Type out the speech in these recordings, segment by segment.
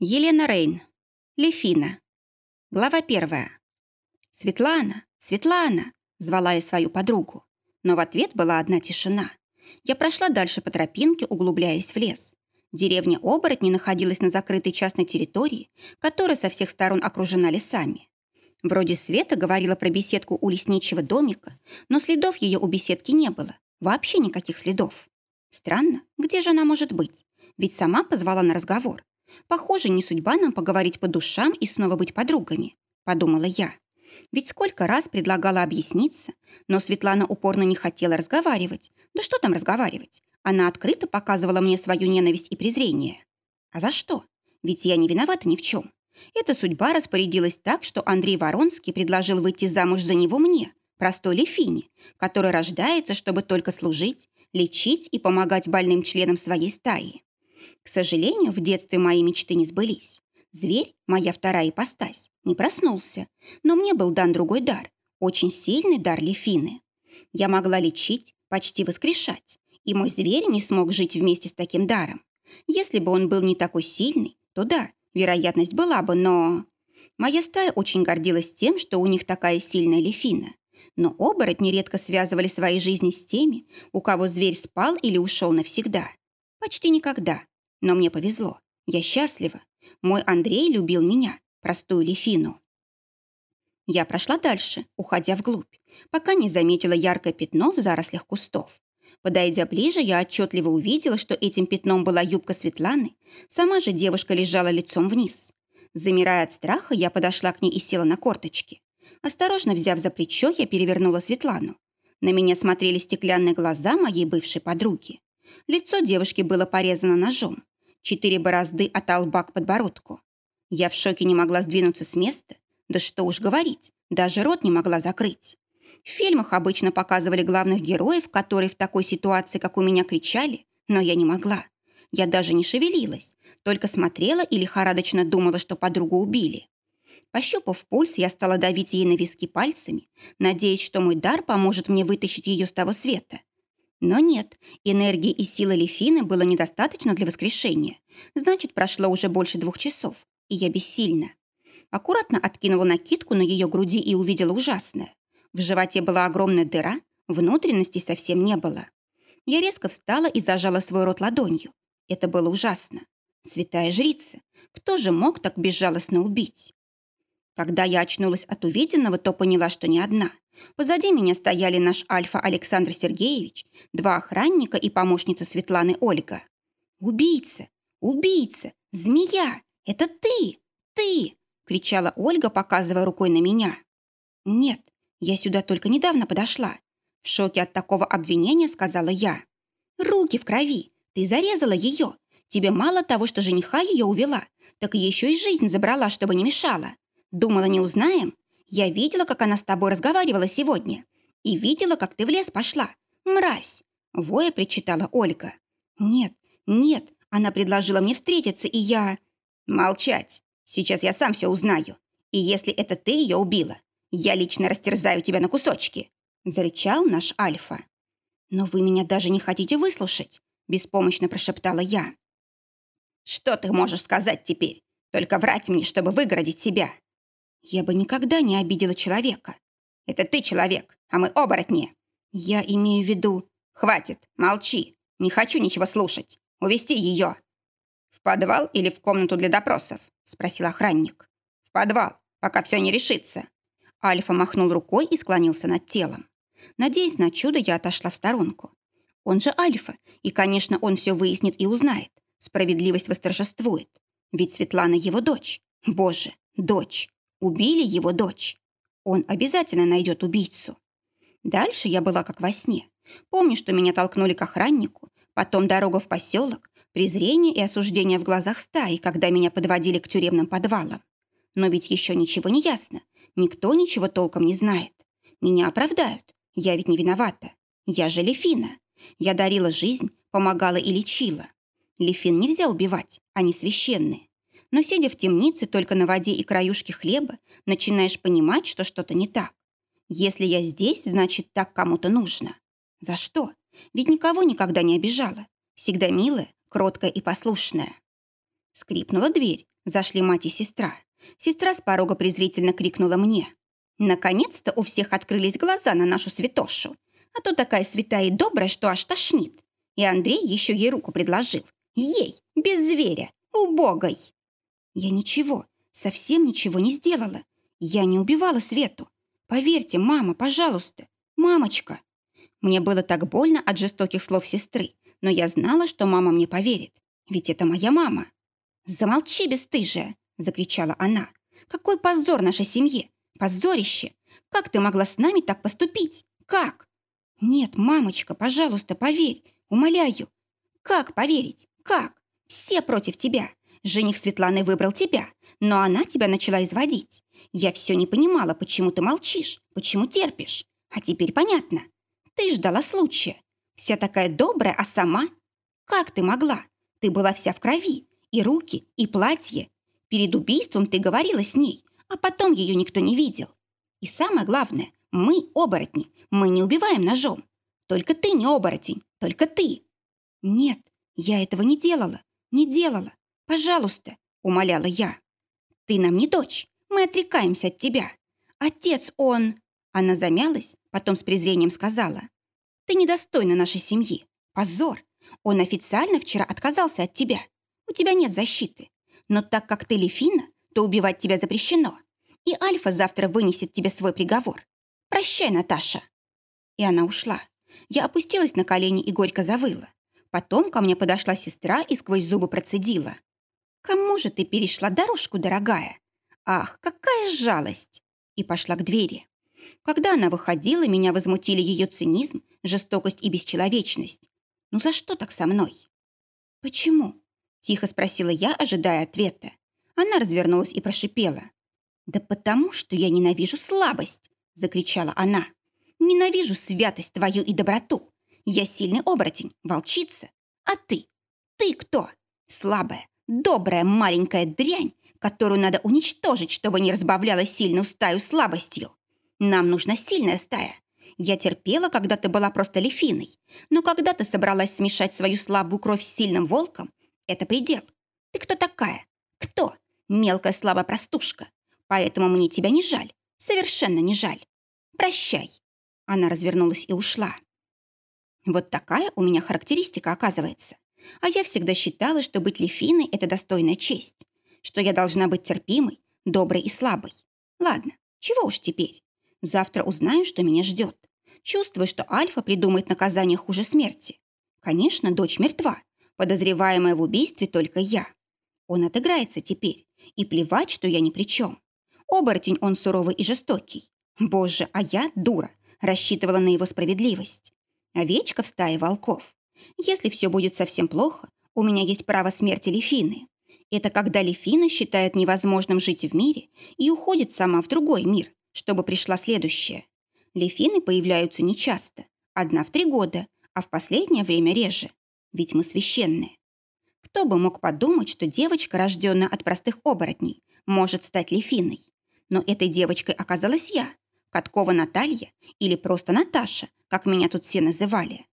Елена Рейн. Лефина. Глава первая. «Светлана! Светлана!» – звала я свою подругу. Но в ответ была одна тишина. Я прошла дальше по тропинке, углубляясь в лес. Деревня Оборотни находилась на закрытой частной территории, которая со всех сторон окружена лесами. Вроде Света говорила про беседку у лесничего домика, но следов ее у беседки не было. Вообще никаких следов. Странно, где же она может быть? Ведь сама позвала на разговор. Похоже, не судьба нам поговорить по душам и снова быть подругами, подумала я. Ведь сколько раз предлагала объясниться, но Светлана упорно не хотела разговаривать. Да что там разговаривать? Она открыто показывала мне свою ненависть и презрение. А за что? Ведь я не виновата ни в чем. Эта судьба распорядилась так, что Андрей Воронский предложил выйти замуж за него мне, простой Лефине, который рождается, чтобы только служить, лечить и помогать больным членам своей стаи. К сожалению, в детстве мои мечты не сбылись. Зверь, моя вторая ипостась, не проснулся, но мне был дан другой дар, очень сильный дар Лефины. Я могла лечить, почти воскрешать, и мой зверь не смог жить вместе с таким даром. Если бы он был не такой сильный, то да, вероятность была бы, но... Моя стая очень гордилась тем, что у них такая сильная Лефина. Но оборотни редко связывали свои жизни с теми, у кого зверь спал или ушел навсегда. Почти никогда. Но мне повезло. Я счастлива. Мой Андрей любил меня, простую Лефину. Я прошла дальше, уходя вглубь, пока не заметила яркое пятно в зарослях кустов. Подойдя ближе, я отчетливо увидела, что этим пятном была юбка Светланы. Сама же девушка лежала лицом вниз. Замирая от страха, я подошла к ней и села на корточки. Осторожно взяв за плечо, я перевернула Светлану. На меня смотрели стеклянные глаза моей бывшей подруги. Лицо девушки было порезано ножом. Четыре борозды от лба к подбородку. Я в шоке не могла сдвинуться с места. Да что уж говорить, даже рот не могла закрыть. В фильмах обычно показывали главных героев, которые в такой ситуации, как у меня, кричали, но я не могла. Я даже не шевелилась, только смотрела и лихорадочно думала, что подругу убили. Пощупав пульс, я стала давить ей на виски пальцами, надеясь, что мой дар поможет мне вытащить ее с того света. Но нет, энергии и силы Лефины было недостаточно для воскрешения. Значит, прошло уже больше двух часов, и я бессильна. Аккуратно откинула накидку на ее груди и увидела ужасное. В животе была огромная дыра, внутренностей совсем не было. Я резко встала и зажала свой рот ладонью. Это было ужасно. Святая жрица, кто же мог так безжалостно убить? Когда я очнулась от увиденного, то поняла, что не одна. Позади меня стояли наш Альфа Александр Сергеевич, два охранника и помощница Светланы Ольга. «Убийца! Убийца! Змея! Это ты! Ты!» — кричала Ольга, показывая рукой на меня. «Нет, я сюда только недавно подошла». В шоке от такого обвинения сказала я. «Руки в крови! Ты зарезала ее! Тебе мало того, что жениха ее увела, так еще и жизнь забрала, чтобы не мешала. Думала, не узнаем? Я видела, как она с тобой разговаривала сегодня. И видела, как ты в лес пошла. Мразь!» Воя причитала Ольга. «Нет, нет, она предложила мне встретиться, и я...» «Молчать! Сейчас я сам все узнаю. И если это ты ее убила, я лично растерзаю тебя на кусочки!» Зарычал наш Альфа. «Но вы меня даже не хотите выслушать!» Беспомощно прошептала я. «Что ты можешь сказать теперь? Только врать мне, чтобы выгородить себя!» Я бы никогда не обидела человека. Это ты человек, а мы оборотни. Я имею в виду... Хватит, молчи. Не хочу ничего слушать. Увести ее. В подвал или в комнату для допросов? Спросил охранник. В подвал, пока все не решится. Альфа махнул рукой и склонился над телом. Надеясь на чудо, я отошла в сторонку. Он же Альфа, и, конечно, он все выяснит и узнает. Справедливость восторжествует. Ведь Светлана его дочь. Боже, дочь. Убили его дочь. Он обязательно найдет убийцу. Дальше я была как во сне. Помню, что меня толкнули к охраннику, потом дорога в поселок, презрение и осуждение в глазах стаи, когда меня подводили к тюремным подвалам. Но ведь еще ничего не ясно. Никто ничего толком не знает. Меня оправдают. Я ведь не виновата. Я же Лефина. Я дарила жизнь, помогала и лечила. Лефин нельзя убивать, они священные но, сидя в темнице только на воде и краюшке хлеба, начинаешь понимать, что что-то не так. Если я здесь, значит, так кому-то нужно. За что? Ведь никого никогда не обижала. Всегда милая, кроткая и послушная. Скрипнула дверь, Зашли мать и сестра. Сестра с порога презрительно крикнула мне. «Наконец-то у всех открылись глаза на нашу святошу. А то такая святая и добрая, что аж тошнит. И Андрей еще ей руку предложил. Ей, без зверя, убогой. Я ничего, совсем ничего не сделала. Я не убивала Свету. Поверьте, мама, пожалуйста. Мамочка. Мне было так больно от жестоких слов сестры, но я знала, что мама мне поверит. Ведь это моя мама. «Замолчи, бесстыжая!» – закричала она. «Какой позор нашей семье! Позорище! Как ты могла с нами так поступить? Как?» «Нет, мамочка, пожалуйста, поверь, умоляю». «Как поверить? Как? Все против тебя. Жених Светланы выбрал тебя, но она тебя начала изводить. Я все не понимала, почему ты молчишь, почему терпишь. А теперь понятно. Ты ждала случая. Вся такая добрая, а сама? Как ты могла? Ты была вся в крови. И руки, и платье. Перед убийством ты говорила с ней, а потом ее никто не видел. И самое главное, мы, оборотни, мы не убиваем ножом. Только ты не оборотень, только ты. Нет, я этого не делала, не делала. Пожалуйста, умоляла я. Ты нам не дочь, мы отрекаемся от тебя. Отец, он... Она замялась, потом с презрением сказала. Ты недостойна нашей семьи. Позор. Он официально вчера отказался от тебя. У тебя нет защиты. Но так как ты Лефина, то убивать тебя запрещено. И Альфа завтра вынесет тебе свой приговор. Прощай, Наташа. И она ушла. Я опустилась на колени и горько завыла. Потом ко мне подошла сестра и сквозь зубы процедила. «Кому же ты перешла дорожку, дорогая? Ах, какая жалость!» И пошла к двери. Когда она выходила, меня возмутили ее цинизм, жестокость и бесчеловечность. Ну за что так со мной? «Почему?» – тихо спросила я, ожидая ответа. Она развернулась и прошипела. «Да потому, что я ненавижу слабость!» – закричала она. «Ненавижу святость твою и доброту. Я сильный оборотень, волчица. А ты? Ты кто? Слабая, добрая маленькая дрянь, которую надо уничтожить, чтобы не разбавляла сильную стаю слабостью. Нам нужна сильная стая. Я терпела, когда ты была просто лефиной, но когда ты собралась смешать свою слабую кровь с сильным волком, это предел. Ты кто такая? Кто? Мелкая слабая простушка. Поэтому мне тебя не жаль. Совершенно не жаль. Прощай. Она развернулась и ушла. Вот такая у меня характеристика оказывается. А я всегда считала, что быть лефиной – это достойная честь. Что я должна быть терпимой, доброй и слабой. Ладно, чего уж теперь. Завтра узнаю, что меня ждет. Чувствую, что Альфа придумает наказание хуже смерти. Конечно, дочь мертва. Подозреваемая в убийстве только я. Он отыграется теперь. И плевать, что я ни при чем. Оборотень он суровый и жестокий. Боже, а я, дура, рассчитывала на его справедливость. Овечка в стае волков. Если все будет совсем плохо, у меня есть право смерти Лефины. Это когда Лефина считает невозможным жить в мире и уходит сама в другой мир, чтобы пришла следующая. Лефины появляются нечасто, одна в три года, а в последнее время реже, ведь мы священные. Кто бы мог подумать, что девочка, рожденная от простых оборотней, может стать Лефиной. Но этой девочкой оказалась я, Каткова Наталья или просто Наташа, как меня тут все называли.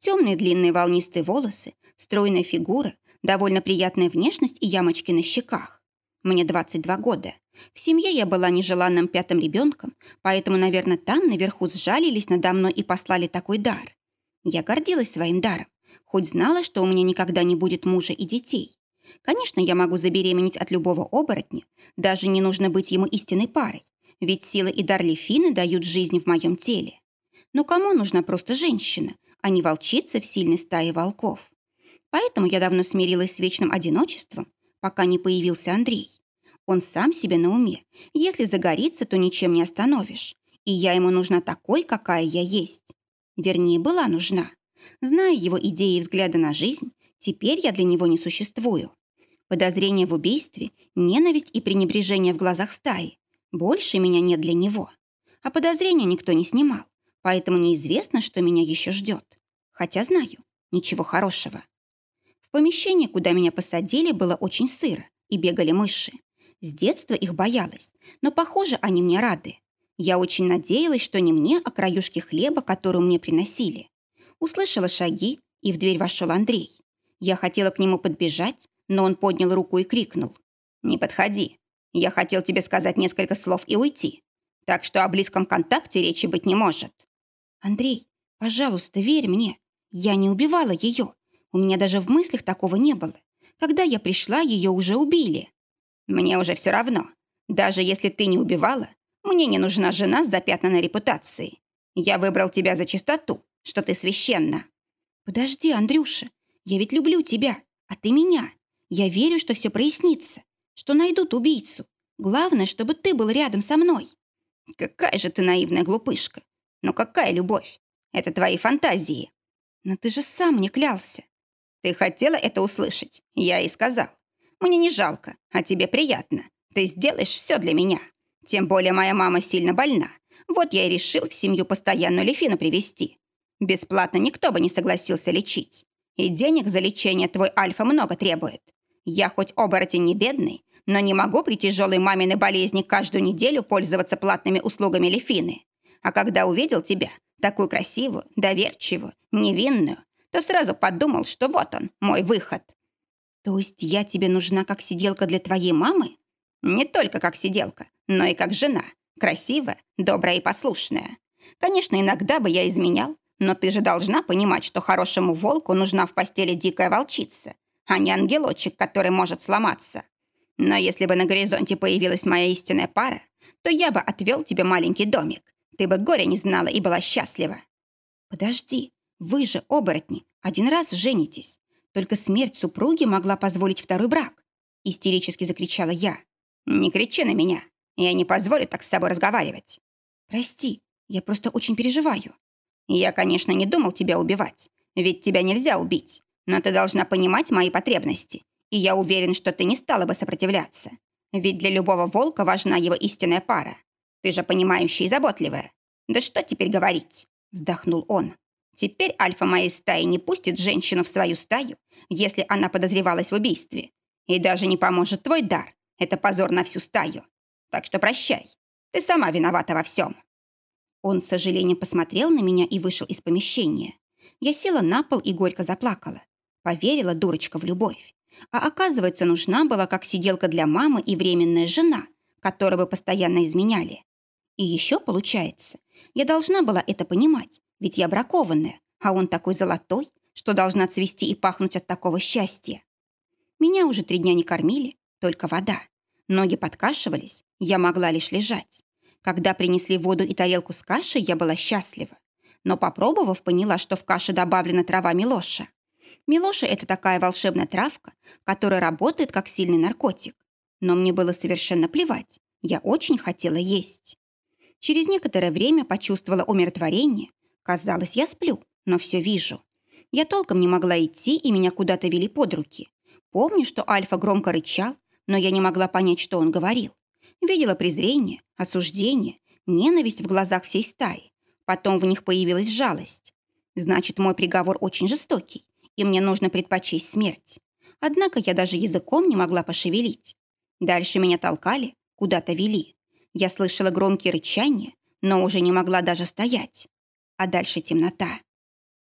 Темные длинные волнистые волосы, стройная фигура, довольно приятная внешность и ямочки на щеках. Мне 22 года. В семье я была нежеланным пятым ребенком, поэтому, наверное, там наверху сжалились надо мной и послали такой дар. Я гордилась своим даром, хоть знала, что у меня никогда не будет мужа и детей. Конечно, я могу забеременеть от любого оборотня, даже не нужно быть ему истинной парой, ведь сила и дар Лефины дают жизнь в моем теле. Но кому нужна просто женщина, а не волчица в сильной стае волков? Поэтому я давно смирилась с вечным одиночеством, пока не появился Андрей. Он сам себе на уме. Если загорится, то ничем не остановишь. И я ему нужна такой, какая я есть. Вернее, была нужна. Зная его идеи и взгляды на жизнь, теперь я для него не существую. Подозрение в убийстве, ненависть и пренебрежение в глазах стаи. Больше меня нет для него. А подозрения никто не снимал, поэтому неизвестно, что меня еще ждет. Хотя знаю, ничего хорошего. В помещении, куда меня посадили, было очень сыро, и бегали мыши. С детства их боялась, но, похоже, они мне рады. Я очень надеялась, что не мне, а краюшки хлеба, которую мне приносили. Услышала шаги, и в дверь вошел Андрей. Я хотела к нему подбежать, но он поднял руку и крикнул. «Не подходи. Я хотел тебе сказать несколько слов и уйти. Так что о близком контакте речи быть не может». «Андрей, пожалуйста, верь мне. Я не убивала ее. У меня даже в мыслях такого не было. Когда я пришла, ее уже убили». «Мне уже все равно. Даже если ты не убивала, мне не нужна жена с запятнанной репутацией. Я выбрал тебя за чистоту, что ты священна». «Подожди, Андрюша, я ведь люблю тебя, а ты меня. Я верю, что все прояснится, что найдут убийцу. Главное, чтобы ты был рядом со мной». «Какая же ты наивная глупышка! Но какая любовь? Это твои фантазии». «Но ты же сам мне клялся». «Ты хотела это услышать, я и сказал. Мне не жалко, а тебе приятно. Ты сделаешь все для меня. Тем более моя мама сильно больна. Вот я и решил в семью постоянную Лефину привести. Бесплатно никто бы не согласился лечить. И денег за лечение твой Альфа много требует. Я хоть оборотень не бедный, но не могу при тяжелой маминой болезни каждую неделю пользоваться платными услугами Лефины. А когда увидел тебя, такую красивую, доверчивую, невинную, то сразу подумал, что вот он, мой выход. То есть я тебе нужна как сиделка для твоей мамы? Не только как сиделка, но и как жена. Красивая, добрая и послушная. Конечно, иногда бы я изменял, но ты же должна понимать, что хорошему волку нужна в постели дикая волчица, а не ангелочек, который может сломаться. Но если бы на горизонте появилась моя истинная пара, то я бы отвел тебе маленький домик. Ты бы горя не знала и была счастлива. Подожди, вы же, оборотни, один раз женитесь. Только смерть супруги могла позволить второй брак. Истерически закричала я. Не кричи на меня. Я не позволю так с собой разговаривать. Прости, я просто очень переживаю. Я, конечно, не думал тебя убивать, ведь тебя нельзя убить. Но ты должна понимать мои потребности, и я уверен, что ты не стала бы сопротивляться. Ведь для любого волка важна его истинная пара. Ты же понимающая и заботливая. Да что теперь говорить?» Вздохнул он. «Теперь альфа моей стаи не пустит женщину в свою стаю, если она подозревалась в убийстве. И даже не поможет твой дар. Это позор на всю стаю. Так что прощай. Ты сама виновата во всем». Он с сожалением посмотрел на меня и вышел из помещения. Я села на пол и горько заплакала. Поверила дурочка в любовь. А оказывается, нужна была как сиделка для мамы и временная жена, которой бы постоянно изменяли. И еще получается, я должна была это понимать, ведь я бракованная, а он такой золотой, что должна цвести и пахнуть от такого счастья. Меня уже три дня не кормили, только вода. Ноги подкашивались, я могла лишь лежать. Когда принесли воду и тарелку с кашей, я была счастлива. Но попробовав, поняла, что в каше добавлена трава милоша. Милоша – это такая волшебная травка, которая работает как сильный наркотик. Но мне было совершенно плевать. Я очень хотела есть. Через некоторое время почувствовала умиротворение. Казалось, я сплю, но все вижу. Я толком не могла идти, и меня куда-то вели под руки. Помню, что Альфа громко рычал, но я не могла понять, что он говорил. Видела презрение, осуждение, ненависть в глазах всей стаи. Потом в них появилась жалость. Значит, мой приговор очень жестокий и мне нужно предпочесть смерть. Однако я даже языком не могла пошевелить. Дальше меня толкали, куда-то вели. Я слышала громкие рычания, но уже не могла даже стоять. А дальше темнота.